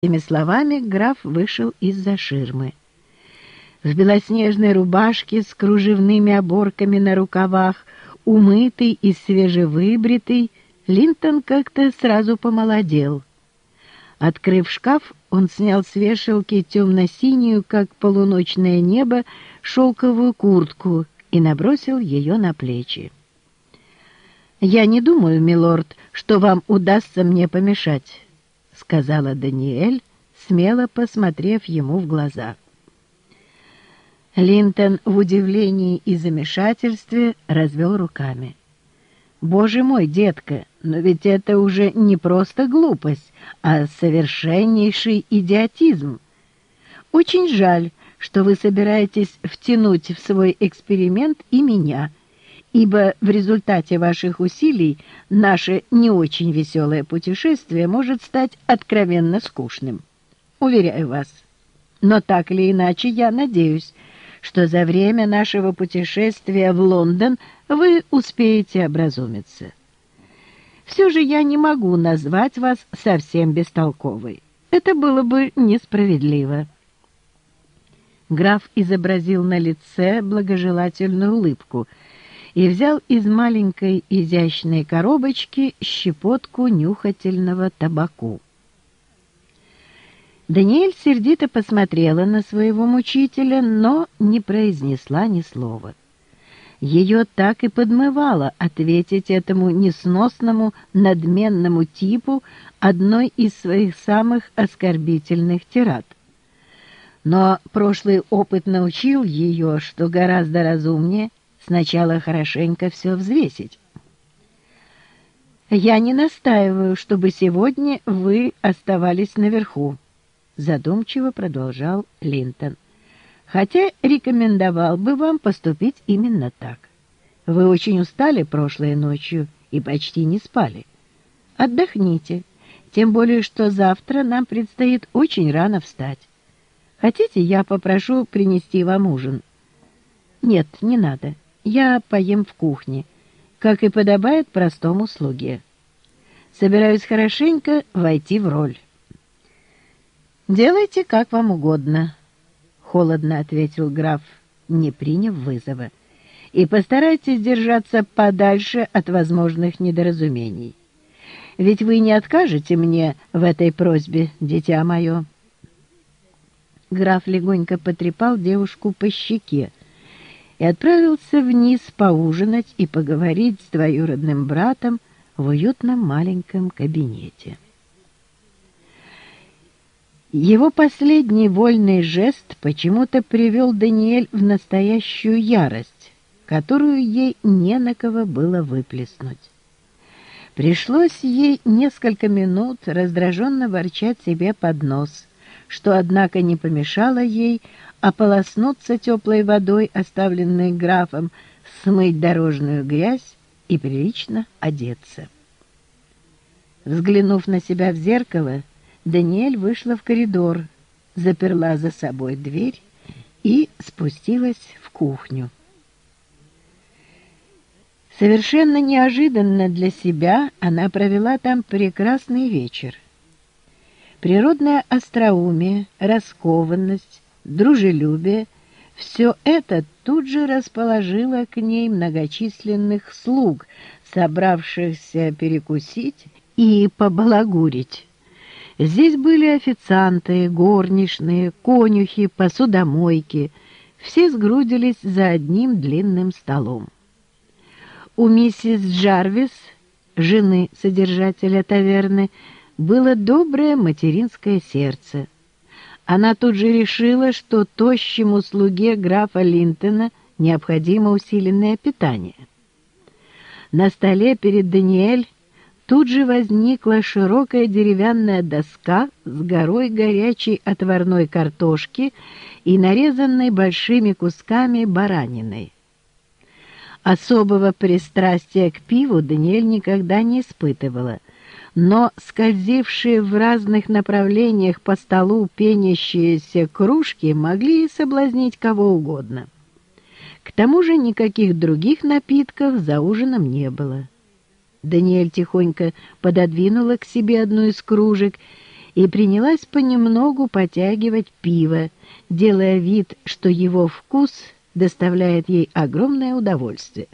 Этими словами граф вышел из-за ширмы. В белоснежной рубашке с кружевными оборками на рукавах, умытый и свежевыбритый, Линтон как-то сразу помолодел. Открыв шкаф, он снял с вешалки темно-синюю, как полуночное небо, шелковую куртку и набросил ее на плечи. «Я не думаю, милорд, что вам удастся мне помешать». — сказала Даниэль, смело посмотрев ему в глаза. Линтон в удивлении и замешательстве развел руками. «Боже мой, детка, но ведь это уже не просто глупость, а совершеннейший идиотизм. Очень жаль, что вы собираетесь втянуть в свой эксперимент и меня, ибо в результате ваших усилий наше не очень веселое путешествие может стать откровенно скучным. Уверяю вас. Но так или иначе я надеюсь, что за время нашего путешествия в Лондон вы успеете образумиться. Все же я не могу назвать вас совсем бестолковой. Это было бы несправедливо. Граф изобразил на лице благожелательную улыбку — и взял из маленькой изящной коробочки щепотку нюхательного табаку. Даниэль сердито посмотрела на своего мучителя, но не произнесла ни слова. Ее так и подмывало ответить этому несносному, надменному типу одной из своих самых оскорбительных тират. Но прошлый опыт научил ее, что гораздо разумнее Сначала хорошенько все взвесить. «Я не настаиваю, чтобы сегодня вы оставались наверху», — задумчиво продолжал Линтон. «Хотя рекомендовал бы вам поступить именно так. Вы очень устали прошлой ночью и почти не спали. Отдохните, тем более что завтра нам предстоит очень рано встать. Хотите, я попрошу принести вам ужин?» «Нет, не надо. Я поем в кухне, как и подобает простому слуге. Собираюсь хорошенько войти в роль. «Делайте, как вам угодно», — холодно ответил граф, не приняв вызова. «И постарайтесь держаться подальше от возможных недоразумений. Ведь вы не откажете мне в этой просьбе, дитя мое». Граф легонько потрепал девушку по щеке, и отправился вниз поужинать и поговорить с двоюродным братом в уютном маленьком кабинете. Его последний вольный жест почему-то привел Даниэль в настоящую ярость, которую ей не на кого было выплеснуть. Пришлось ей несколько минут раздраженно ворчать себе под нос, что, однако, не помешало ей ополоснуться теплой водой, оставленной графом, смыть дорожную грязь и прилично одеться. Взглянув на себя в зеркало, Даниэль вышла в коридор, заперла за собой дверь и спустилась в кухню. Совершенно неожиданно для себя она провела там прекрасный вечер. Природное остроумие, раскованность, дружелюбие — все это тут же расположило к ней многочисленных слуг, собравшихся перекусить и побалагурить. Здесь были официанты, горничные, конюхи, посудомойки. Все сгрудились за одним длинным столом. У миссис Джарвис, жены содержателя таверны, было доброе материнское сердце — она тут же решила, что тощему слуге графа Линтона необходимо усиленное питание. На столе перед Даниэль тут же возникла широкая деревянная доска с горой горячей отварной картошки и нарезанной большими кусками бараниной. Особого пристрастия к пиву Даниэль никогда не испытывала — но скользившие в разных направлениях по столу пенящиеся кружки могли соблазнить кого угодно. К тому же никаких других напитков за ужином не было. Даниэль тихонько пододвинула к себе одну из кружек и принялась понемногу потягивать пиво, делая вид, что его вкус доставляет ей огромное удовольствие.